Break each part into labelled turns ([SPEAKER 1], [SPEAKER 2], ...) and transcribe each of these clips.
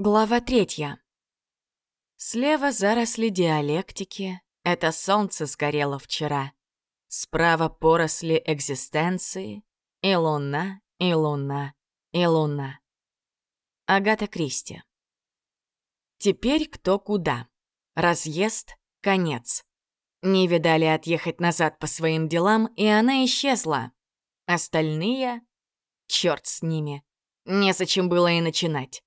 [SPEAKER 1] Глава третья. Слева заросли диалектики, это солнце сгорело вчера. Справа поросли экзистенции, и луна, и луна, и луна. Агата Кристи. Теперь кто куда. Разъезд, конец. Не видали отъехать назад по своим делам, и она исчезла. Остальные... Чёрт с ними. Незачем было и начинать.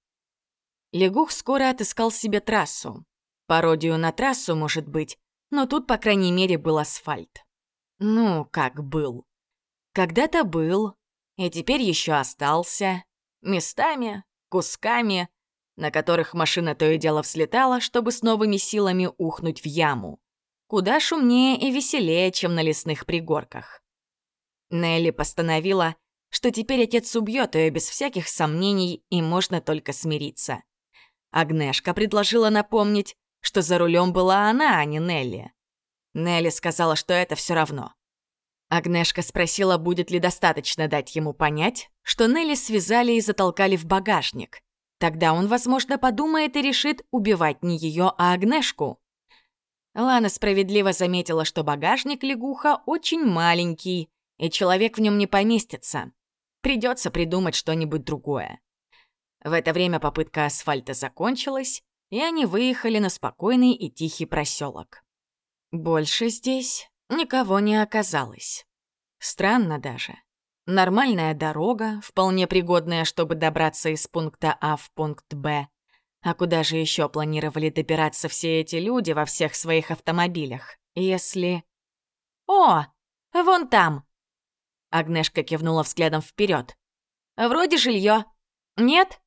[SPEAKER 1] Лягух скоро отыскал себе трассу. Пародию на трассу, может быть, но тут, по крайней мере, был асфальт. Ну, как был. Когда-то был, и теперь еще остался. Местами, кусками, на которых машина то и дело взлетала, чтобы с новыми силами ухнуть в яму. Куда шумнее и веселее, чем на лесных пригорках. Нелли постановила, что теперь отец убьет ее без всяких сомнений, и можно только смириться. Агнешка предложила напомнить, что за рулем была она, а не Нелли. Нелли сказала, что это все равно. Агнешка спросила, будет ли достаточно дать ему понять, что Нелли связали и затолкали в багажник. Тогда он, возможно, подумает и решит убивать не ее, а Агнешку. Лана справедливо заметила, что багажник лягуха очень маленький, и человек в нем не поместится. Придется придумать что-нибудь другое. В это время попытка асфальта закончилась, и они выехали на спокойный и тихий проселок. Больше здесь никого не оказалось. Странно даже. Нормальная дорога, вполне пригодная, чтобы добраться из пункта А в пункт Б. А куда же еще планировали добираться все эти люди во всех своих автомобилях, если... «О, вон там!» Агнешка кивнула взглядом вперед. «Вроде жилье. Нет?»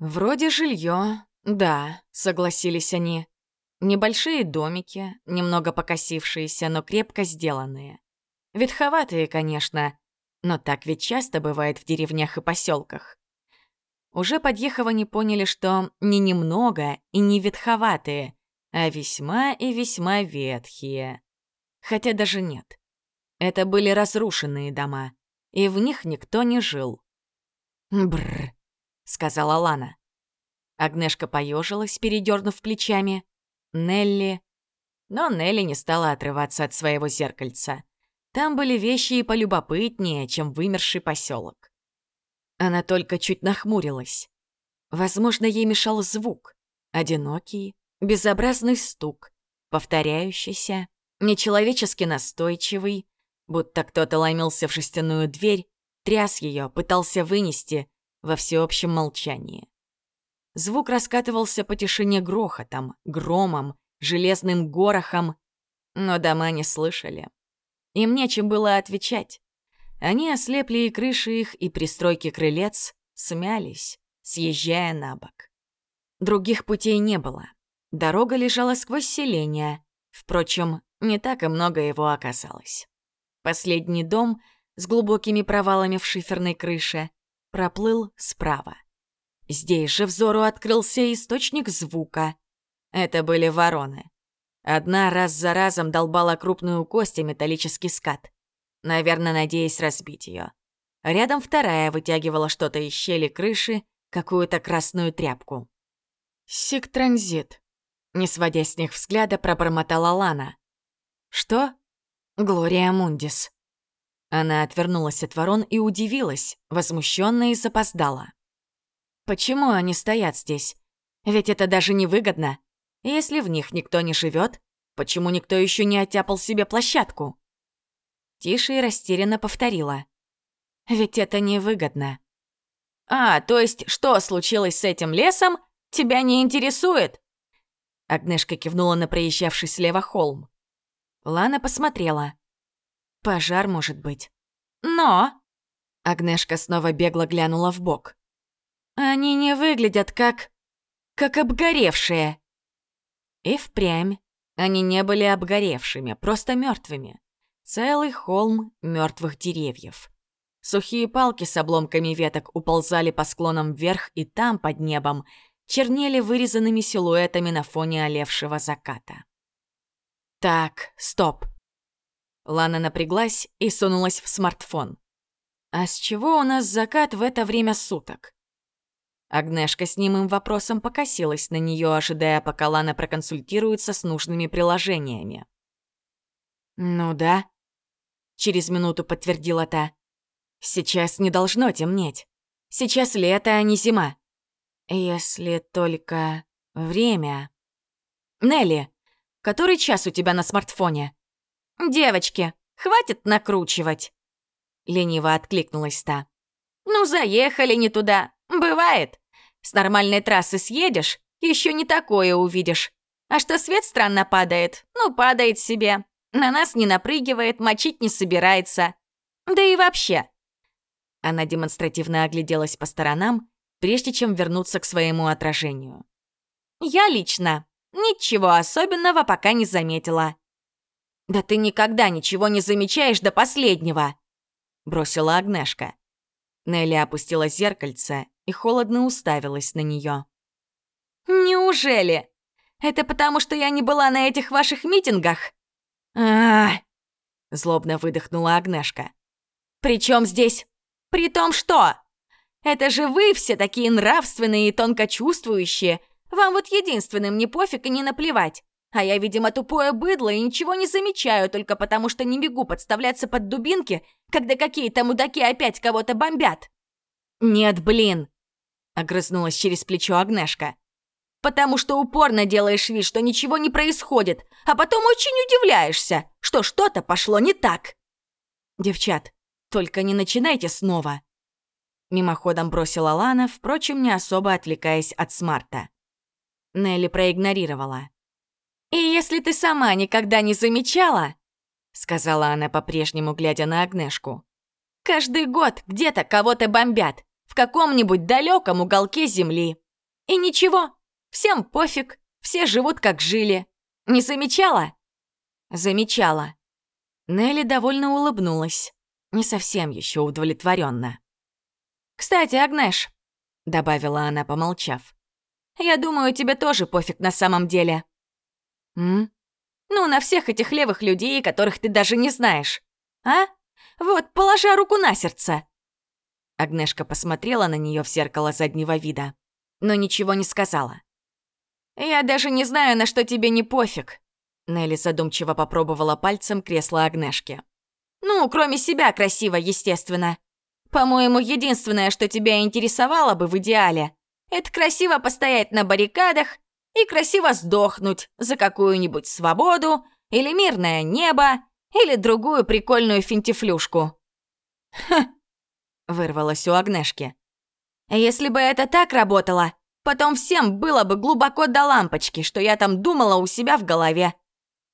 [SPEAKER 1] «Вроде жилье, да», — согласились они. Небольшие домики, немного покосившиеся, но крепко сделанные. Ветховатые, конечно, но так ведь часто бывает в деревнях и поселках. Уже подъехав, они поняли, что не немного и не ветховатые, а весьма и весьма ветхие. Хотя даже нет. Это были разрушенные дома, и в них никто не жил. Бррр сказала Лана. Агнешка поежилась, передернув плечами. Нелли... Но Нелли не стала отрываться от своего зеркальца. Там были вещи и полюбопытнее, чем вымерший поселок. Она только чуть нахмурилась. Возможно, ей мешал звук. Одинокий, безобразный стук, повторяющийся, нечеловечески настойчивый, будто кто-то ломился в шестяную дверь, тряс ее, пытался вынести, во всеобщем молчании. Звук раскатывался по тишине грохотом, громом, железным горохом, но дома не слышали. Им нечем было отвечать. Они ослепли, и крыши их, и пристройки крылец смялись, съезжая на бок. Других путей не было. Дорога лежала сквозь селение. Впрочем, не так и много его оказалось. Последний дом с глубокими провалами в шиферной крыше проплыл справа. Здесь же взору открылся источник звука. Это были вороны. Одна раз за разом долбала крупную кость и металлический скат, наверное, надеясь разбить ее. Рядом вторая вытягивала что-то из щели крыши, какую-то красную тряпку. «Сиктранзит», — не сводя с них взгляда, пробормотала Лана. «Что?» «Глория Мундис», она отвернулась от ворон и удивилась, возмущенно и запоздала. Почему они стоят здесь? Ведь это даже невыгодно. Если в них никто не живет, почему никто еще не оттяпал себе площадку? Тише и растерянно повторила. Ведь это невыгодно. А, то есть что случилось с этим лесом, тебя не интересует? Агнешка кивнула на проезжавший слева холм. Лана посмотрела. Пожар, может быть. Но... Агнешка снова бегло глянула в бок. Они не выглядят как... как обгоревшие. И впрямь. Они не были обгоревшими, просто мертвыми. Целый холм мертвых деревьев. Сухие палки с обломками веток уползали по склонам вверх, и там, под небом, чернели вырезанными силуэтами на фоне олевшего заката. Так, стоп. Лана напряглась и сунулась в смартфон. «А с чего у нас закат в это время суток?» Агнешка с немым вопросом покосилась на нее, ожидая, пока Лана проконсультируется с нужными приложениями. «Ну да», — через минуту подтвердила та. «Сейчас не должно темнеть. Сейчас лето, а не зима. Если только время...» «Нелли, который час у тебя на смартфоне?» «Девочки, хватит накручивать!» Лениво откликнулась та. «Ну, заехали не туда. Бывает. С нормальной трассы съедешь, еще не такое увидишь. А что свет странно падает, ну, падает себе. На нас не напрыгивает, мочить не собирается. Да и вообще». Она демонстративно огляделась по сторонам, прежде чем вернуться к своему отражению. «Я лично ничего особенного пока не заметила». «Да ты никогда ничего не замечаешь до последнего!» бросила Агнешка. Нелли опустила зеркальце и холодно уставилась на нее. «Неужели? Это потому, что я не была на этих ваших митингах?» а злобно выдохнула Агнешка. «При чем здесь? При том что? Это же вы все такие нравственные и тонко чувствующие. Вам вот единственным не пофиг и не наплевать. А я, видимо, тупое быдло и ничего не замечаю только потому, что не бегу подставляться под дубинки, когда какие-то мудаки опять кого-то бомбят. «Нет, блин!» — огрызнулась через плечо Агнешка. «Потому что упорно делаешь вид, что ничего не происходит, а потом очень удивляешься, что что-то пошло не так». «Девчат, только не начинайте снова!» Мимоходом бросила Лана, впрочем, не особо отвлекаясь от смарта. Нелли проигнорировала. «И если ты сама никогда не замечала», — сказала она по-прежнему, глядя на Агнешку, «каждый год где-то кого-то бомбят, в каком-нибудь далеком уголке земли. И ничего, всем пофиг, все живут как жили. Не замечала?» «Замечала». Нелли довольно улыбнулась, не совсем еще удовлетворенно. «Кстати, Агнеш», — добавила она, помолчав, «я думаю, тебе тоже пофиг на самом деле». М? Ну, на всех этих левых людей, которых ты даже не знаешь. А? Вот, положа руку на сердце. Агнешка посмотрела на нее в зеркало заднего вида, но ничего не сказала. «Я даже не знаю, на что тебе не пофиг», Нелли задумчиво попробовала пальцем кресло Агнешки. «Ну, кроме себя красиво, естественно. По-моему, единственное, что тебя интересовало бы в идеале, это красиво постоять на баррикадах и красиво сдохнуть за какую-нибудь свободу или мирное небо или другую прикольную финтифлюшку. «Ха!» — вырвалось у Агнешки. «Если бы это так работало, потом всем было бы глубоко до лампочки, что я там думала у себя в голове.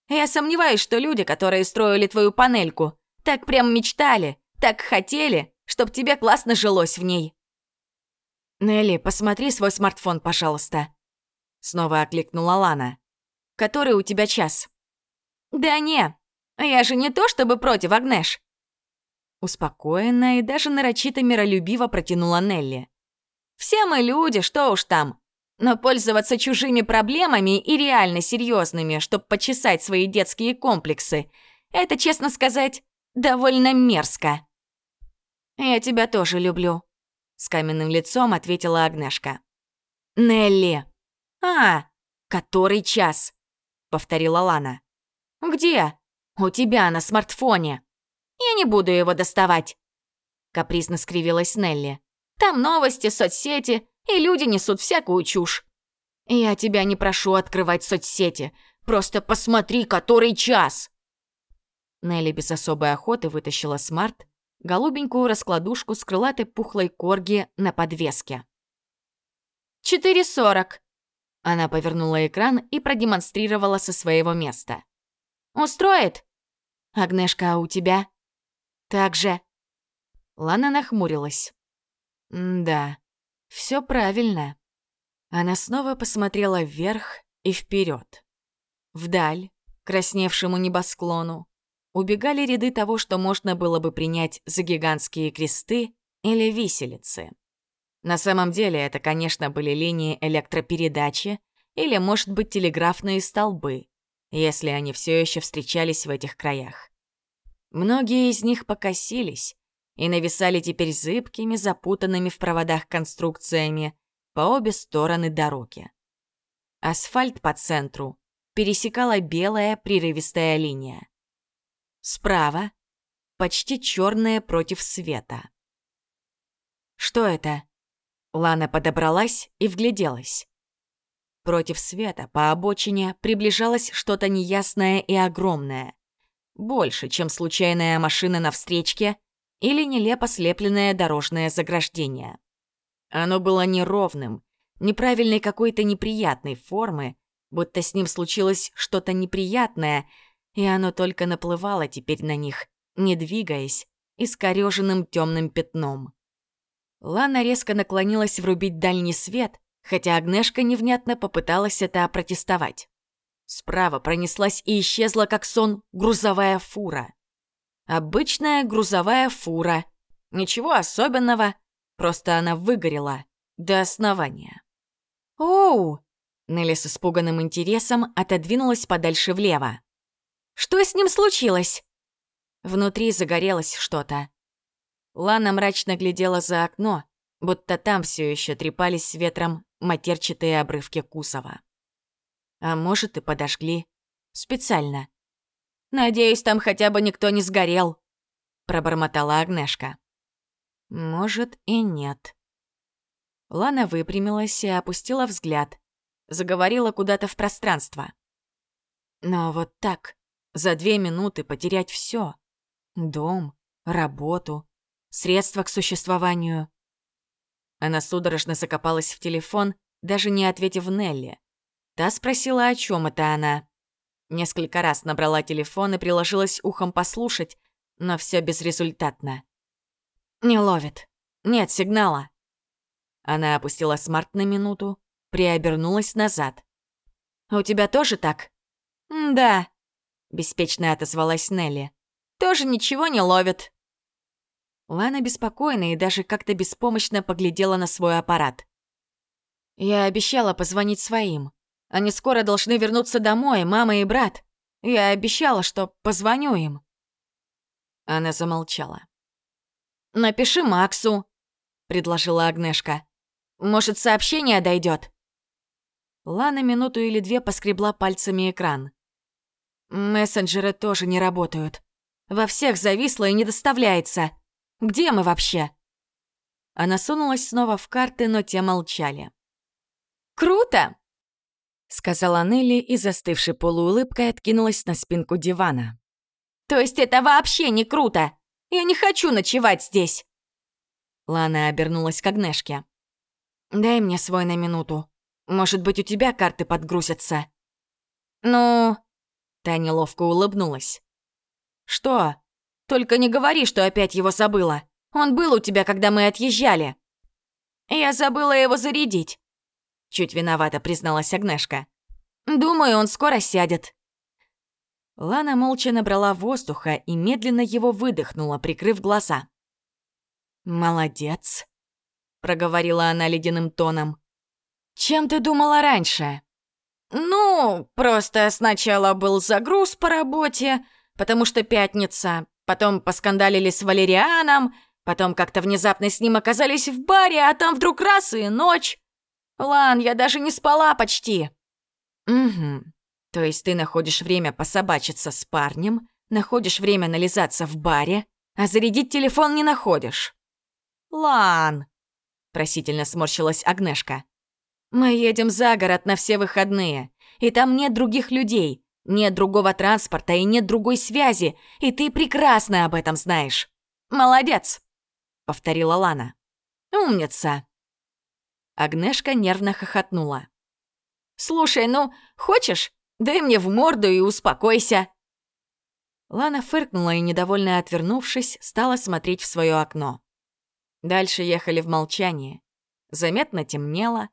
[SPEAKER 1] Я сомневаюсь, что люди, которые строили твою панельку, так прям мечтали, так хотели, чтоб тебе классно жилось в ней». «Нелли, посмотри свой смартфон, пожалуйста», Снова окликнула Лана. «Который у тебя час?» «Да не, я же не то чтобы против, Агнеш!» Успокоенно и даже нарочито миролюбиво протянула Нелли. «Все мы люди, что уж там. Но пользоваться чужими проблемами и реально серьезными, чтобы почесать свои детские комплексы, это, честно сказать, довольно мерзко». «Я тебя тоже люблю», — с каменным лицом ответила Агнешка. «Нелли, «А, который час?» — повторила Лана. «Где?» «У тебя на смартфоне». «Я не буду его доставать», — капризно скривилась Нелли. «Там новости, соцсети, и люди несут всякую чушь». «Я тебя не прошу открывать соцсети. Просто посмотри, который час!» Нелли без особой охоты вытащила смарт, голубенькую раскладушку с крылатой пухлой корги на подвеске. «Четыре сорок», она повернула экран и продемонстрировала со своего места. «Устроит?» «Агнешка, а у тебя?» «Так же». Лана нахмурилась. «Да, все правильно». Она снова посмотрела вверх и вперед. Вдаль, красневшему небосклону, убегали ряды того, что можно было бы принять за гигантские кресты или виселицы. На самом деле это, конечно, были линии электропередачи или, может быть, телеграфные столбы, если они все еще встречались в этих краях. Многие из них покосились и нависали теперь зыбкими, запутанными в проводах конструкциями, по обе стороны дороги. Асфальт по центру пересекала белая прерывистая линия. Справа — почти черная против света. «Что это?» Лана подобралась и вгляделась. Против света по обочине приближалось что-то неясное и огромное. Больше, чем случайная машина на встречке или нелепо слепленное дорожное заграждение. Оно было неровным, неправильной какой-то неприятной формы, будто с ним случилось что-то неприятное, и оно только наплывало теперь на них, не двигаясь, искорёженным темным пятном. Лана резко наклонилась врубить дальний свет, хотя Агнешка невнятно попыталась это опротестовать. Справа пронеслась и исчезла, как сон, грузовая фура. Обычная грузовая фура. Ничего особенного, просто она выгорела до основания. «Оу!» Нелли с испуганным интересом отодвинулась подальше влево. «Что с ним случилось?» Внутри загорелось что-то. Лана мрачно глядела за окно, будто там все еще трепались с ветром матерчатые обрывки кузова. А может, и подожгли. Специально. «Надеюсь, там хотя бы никто не сгорел», — пробормотала Агнешка. «Может, и нет». Лана выпрямилась и опустила взгляд. Заговорила куда-то в пространство. Но вот так, за две минуты потерять все: Дом, работу, средства к существованию. Она судорожно закопалась в телефон, даже не ответив Нелли. Та спросила, о чем это она. Несколько раз набрала телефон и приложилась ухом послушать, но все безрезультатно. «Не ловит. Нет сигнала». Она опустила смарт на минуту, приобернулась назад. «У тебя тоже так?» «Да», — беспечно отозвалась Нелли. «Тоже ничего не ловит». Лана беспокойна и даже как-то беспомощно поглядела на свой аппарат. «Я обещала позвонить своим. Они скоро должны вернуться домой, мама и брат. Я обещала, что позвоню им». Она замолчала. «Напиши Максу», — предложила Агнешка. «Может, сообщение дойдет. Лана минуту или две поскребла пальцами экран. Мессенджеры тоже не работают. Во всех зависло и не доставляется. Где мы вообще?» Она сунулась снова в карты, но те молчали. «Круто!» — сказала Нелли и, застывшей полуулыбкой, откинулась на спинку дивана. «То есть это вообще не круто? Я не хочу ночевать здесь!» Лана обернулась к Агнешке. «Дай мне свой на минуту. Может быть, у тебя карты подгрузятся?» «Ну...» Таня ловко улыбнулась. «Что? Только не говори, что опять его забыла. Он был у тебя, когда мы отъезжали». «Я забыла его зарядить», — чуть виновато призналась Агнешка. «Думаю, он скоро сядет». Лана молча набрала воздуха и медленно его выдохнула, прикрыв глаза. «Молодец», — проговорила она ледяным тоном. «Чем ты думала раньше?» «Ну, просто сначала был загруз по работе, потому что пятница, потом поскандалили с Валерианом, потом как-то внезапно с ним оказались в баре, а там вдруг раз и ночь. Лан, я даже не спала почти». «Угу. То есть ты находишь время пособачиться с парнем, находишь время нализаться в баре, а зарядить телефон не находишь?» «Лан!» — просительно сморщилась Агнешка. Мы едем за город на все выходные, и там нет других людей, нет другого транспорта и нет другой связи, и ты прекрасно об этом знаешь. Молодец!» — повторила Лана. «Умница!» Агнешка нервно хохотнула. «Слушай, ну, хочешь? Дай мне в морду и успокойся!» Лана фыркнула и, недовольно отвернувшись, стала смотреть в свое окно. Дальше ехали в молчании. Заметно темнело,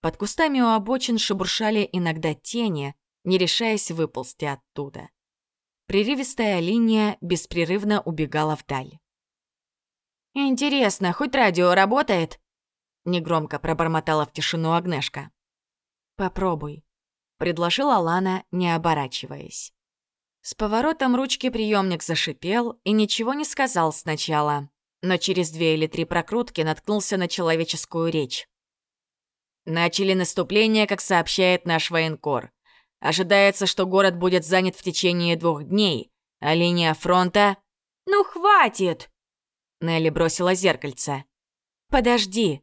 [SPEAKER 1] под кустами у обочин шебуршали иногда тени, не решаясь выползти оттуда. Прерывистая линия беспрерывно убегала вдаль. «Интересно, хоть радио работает?» Негромко пробормотала в тишину Агнешка. «Попробуй», — предложила Лана, не оборачиваясь. С поворотом ручки приемник зашипел и ничего не сказал сначала, но через две или три прокрутки наткнулся на человеческую речь. Начали наступление, как сообщает наш военкор. Ожидается, что город будет занят в течение двух дней, а линия фронта...
[SPEAKER 2] «Ну, хватит!»
[SPEAKER 1] Нелли бросила зеркальце. «Подожди!»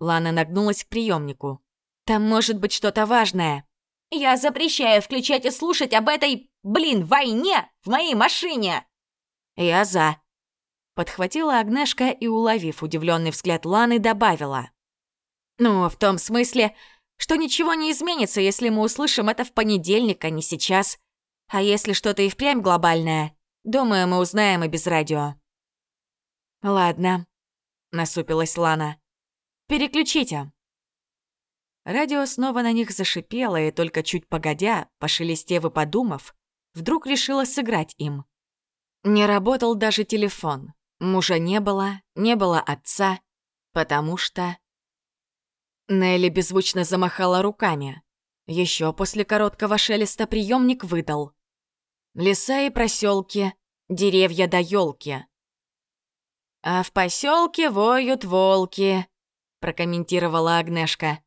[SPEAKER 1] Лана нагнулась к приемнику. «Там может быть что-то важное!»
[SPEAKER 2] «Я запрещаю включать и слушать об этой, блин, войне в моей машине!»
[SPEAKER 1] «Я за!» Подхватила Агнешка и, уловив удивленный взгляд Ланы, добавила. «Ну, в том смысле, что ничего не изменится, если мы услышим это в понедельник, а не сейчас. А если что-то и впрямь глобальное, думаю, мы узнаем и без радио». «Ладно», — насупилась Лана. «Переключите». Радио снова на них зашипело, и только чуть погодя, пошелестев и подумав, вдруг решила сыграть им. Не работал даже телефон. Мужа не было, не было отца, потому что... Нелли беззвучно замахала руками. Еще после короткого шелеста приемник выдал. Леса и проселки, деревья до елки. А в поселке воют волки, прокомментировала Агнешка.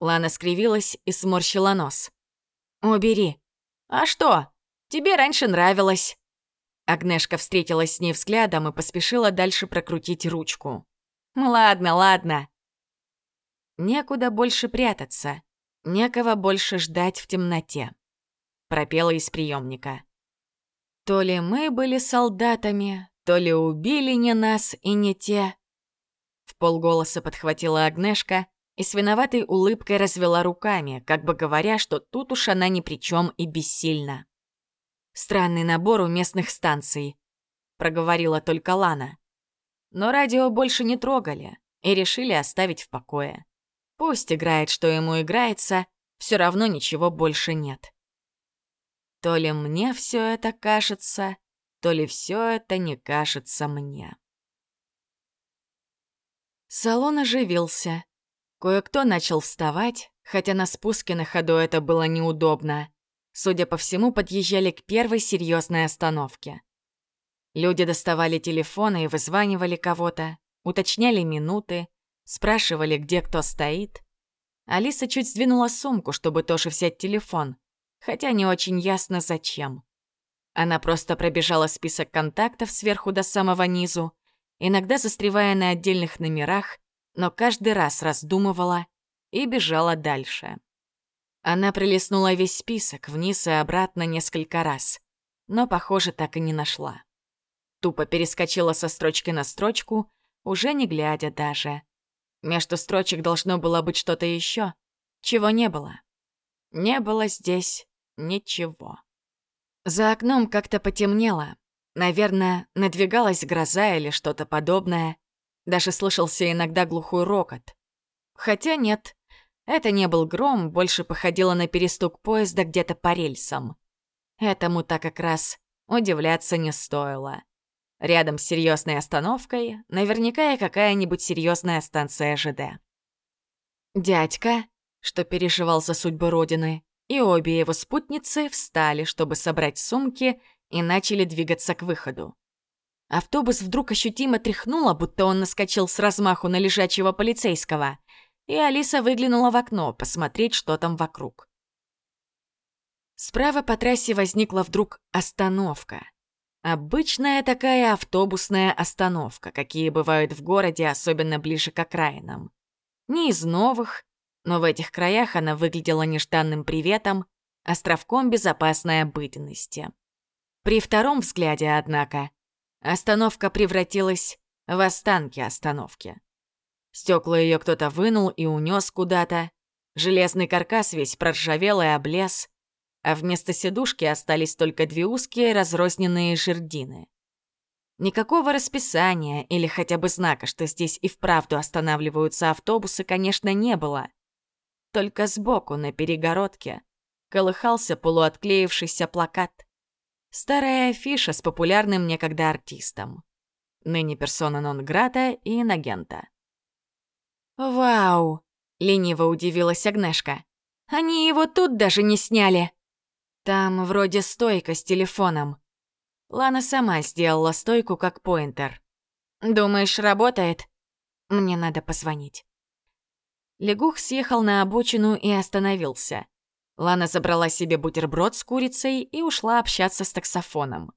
[SPEAKER 1] Лана скривилась и сморщила нос. «Убери». «А что? Тебе раньше нравилось». Агнешка встретилась с ней взглядом и поспешила дальше прокрутить ручку. «Ладно, ладно. Некуда больше прятаться, некого больше ждать в темноте. Пропела из приемника. То ли мы были солдатами, то ли убили не нас и не те. В подхватила Агнешка и с виноватой улыбкой развела руками, как бы говоря, что тут уж она ни при чем и бессильна. Странный набор у местных станций, проговорила только Лана. Но радио больше не трогали и решили оставить в покое. Пусть играет, что ему играется, все равно ничего больше нет. То ли мне все это кажется, то ли все это не кажется мне. Салон оживился. Кое-кто начал вставать, хотя на спуске на ходу это было неудобно. Судя по всему, подъезжали к первой серьезной остановке. Люди доставали телефоны и вызванивали кого-то, уточняли минуты, Спрашивали, где кто стоит. Алиса чуть сдвинула сумку, чтобы тоже взять телефон, хотя не очень ясно зачем. Она просто пробежала список контактов сверху до самого низу, иногда застревая на отдельных номерах, но каждый раз раздумывала и бежала дальше. Она пролистнула весь список вниз и обратно несколько раз, но, похоже, так и не нашла. Тупо перескочила со строчки на строчку, уже не глядя даже. Между строчек должно было быть что-то еще, чего не было. Не было здесь ничего. За окном как-то потемнело. Наверное, надвигалась гроза или что-то подобное. Даже слышался иногда глухой рокот. Хотя нет, это не был гром, больше походило на перестук поезда где-то по рельсам. Этому-то как раз удивляться не стоило. Рядом с серьезной остановкой наверняка и какая-нибудь серьезная станция ЖД. Дядька, что переживал за судьбу Родины, и обе его спутницы встали, чтобы собрать сумки, и начали двигаться к выходу. Автобус вдруг ощутимо тряхнуло, будто он наскочил с размаху на лежачего полицейского, и Алиса выглянула в окно посмотреть, что там вокруг. Справа по трассе возникла вдруг остановка. Обычная такая автобусная остановка, какие бывают в городе, особенно ближе к окраинам. Не из новых, но в этих краях она выглядела нежданным приветом, островком безопасной обыденности. При втором взгляде, однако, остановка превратилась в останки остановки. Стекла ее кто-то вынул и унес куда-то, железный каркас весь проржавел и облез, а вместо сидушки остались только две узкие разрозненные жердины. Никакого расписания или хотя бы знака, что здесь и вправду останавливаются автобусы, конечно, не было. Только сбоку, на перегородке, колыхался полуотклеившийся плакат. Старая афиша с популярным некогда артистом. Ныне персона нон-грата и инагента. «Вау!» — лениво удивилась Агнешка. «Они его тут даже не сняли!» Там вроде стойка с телефоном. Лана сама сделала стойку как поинтер. Думаешь, работает? Мне надо позвонить. Лягух съехал на обочину и остановился. Лана забрала себе бутерброд с курицей и ушла общаться с таксофоном.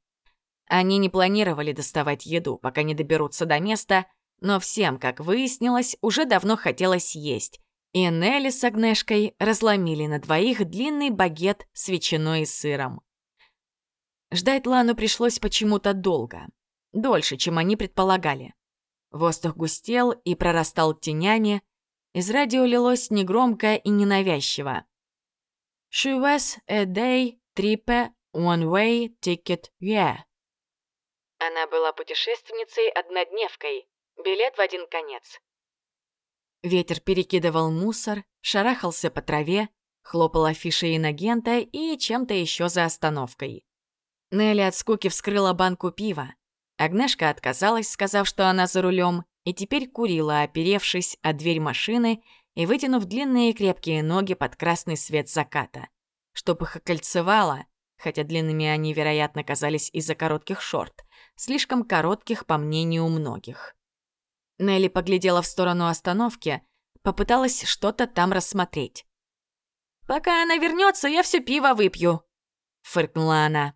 [SPEAKER 1] Они не планировали доставать еду, пока не доберутся до места, но всем, как выяснилось, уже давно хотелось есть, и Нелли с Агнешкой разломили на двоих длинный багет с ветчиной и сыром. Ждать Лану пришлось почему-то долго. Дольше, чем они предполагали. Воздух густел и прорастал тенями, из радио лилось негромко и ненавязчиво. «She was a day trip one-way ticket, yeah». Она была путешественницей-однодневкой, билет в один конец. Ветер перекидывал мусор, шарахался по траве, хлопал афишей инагента и чем-то еще за остановкой. Нелли от скуки вскрыла банку пива. Агнешка отказалась, сказав, что она за рулем, и теперь курила, оперевшись о дверь машины и вытянув длинные крепкие ноги под красный свет заката. Чтоб их окольцевало, хотя длинными они, вероятно, казались из-за коротких шорт, слишком коротких, по мнению многих. Нелли поглядела в сторону остановки, попыталась что-то там рассмотреть. «Пока она вернется, я все пиво выпью», — фыркнула она.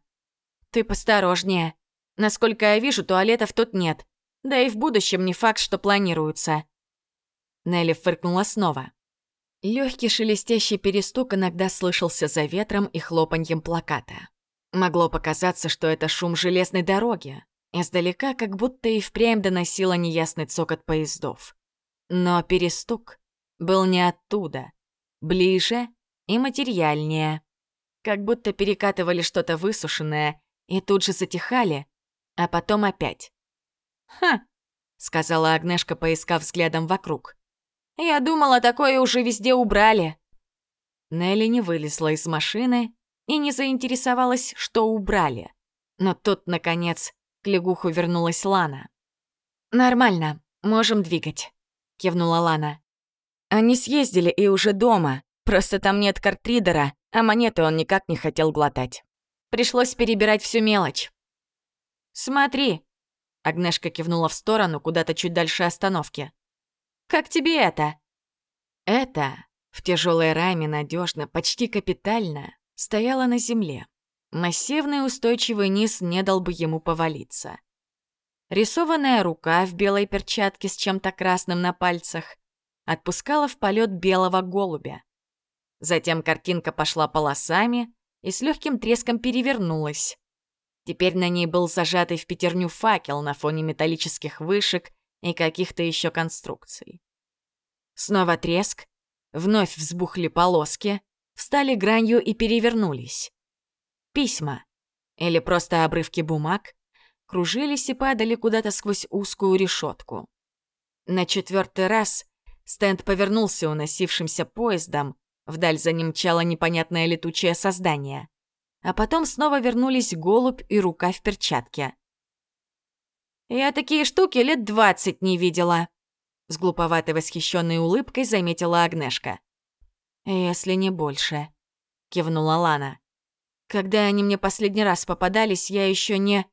[SPEAKER 1] «Ты посторожнее. Насколько я вижу, туалетов тут нет. Да и в будущем не факт, что планируются». Нелли фыркнула снова. Легкий шелестящий перестук иногда слышался за ветром и хлопаньем плаката. Могло показаться, что это шум железной дороги. Издалека как будто и впрямь доносило неясный цокот поездов. Но перестук был не оттуда. Ближе и материальнее. Как будто перекатывали что-то высушенное и тут же затихали, а потом опять. «Ха!» — сказала Агнешка, поискав взглядом вокруг. «Я думала, такое уже везде убрали». Нелли не вылезла из машины и не заинтересовалась, что убрали. Но тут, наконец, к лягуху вернулась Лана. «Нормально, можем двигать», — кивнула Лана. «Они съездили и уже дома, просто там нет картридера, а монеты он никак не хотел глотать. Пришлось перебирать всю мелочь». «Смотри», — Агнешка кивнула в сторону, куда-то чуть дальше остановки. «Как тебе это?» Это в тяжелой раме надежно, почти капитально стояла на земле. Массивный устойчивый низ не дал бы ему повалиться. Рисованная рука в белой перчатке с чем-то красным на пальцах отпускала в полет белого голубя. Затем картинка пошла полосами и с легким треском перевернулась. Теперь на ней был зажатый в пятерню факел на фоне металлических вышек и каких-то еще конструкций. Снова треск, вновь взбухли полоски, встали гранью и перевернулись. Письма или просто обрывки бумаг кружились и падали куда-то сквозь узкую решетку. На четвертый раз стенд повернулся уносившимся поездом, вдаль за ним мчало непонятное летучее создание. А потом снова вернулись голубь и рука в перчатке. «Я такие штуки лет двадцать не видела», — с глуповатой восхищенной улыбкой заметила Агнешка. «Если не больше», — кивнула Лана. Когда они мне последний раз попадались, я еще не...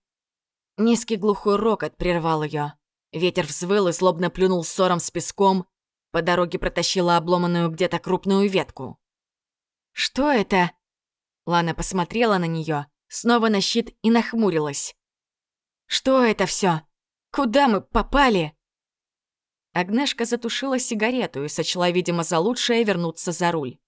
[SPEAKER 1] Низкий глухой рокот прервал ее. Ветер взвыл и злобно плюнул ссором с песком. По дороге протащила обломанную где-то крупную ветку. «Что это?» Лана посмотрела на нее, снова на щит и нахмурилась. «Что это все? Куда мы попали?» Агнешка затушила сигарету и сочла, видимо, за лучшее вернуться за руль.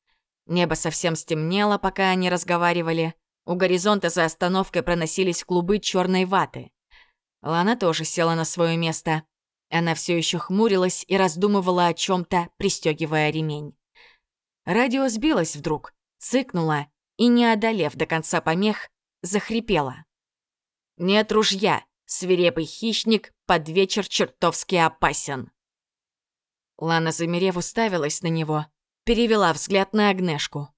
[SPEAKER 1] Небо совсем стемнело, пока они разговаривали. У горизонта за остановкой проносились клубы черной ваты. Лана тоже села на свое место. Она все еще хмурилась и раздумывала о чем-то, пристегивая ремень. Радио сбилось вдруг, цыкнуло и, не одолев до конца помех, захрипело. «Нет ружья, свирепый хищник под вечер чертовски опасен». Лана, замерев, уставилась на него, перевела взгляд на Агнешку.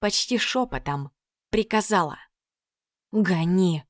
[SPEAKER 1] Почти шепотом приказала. «Гони!»